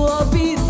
ouvido.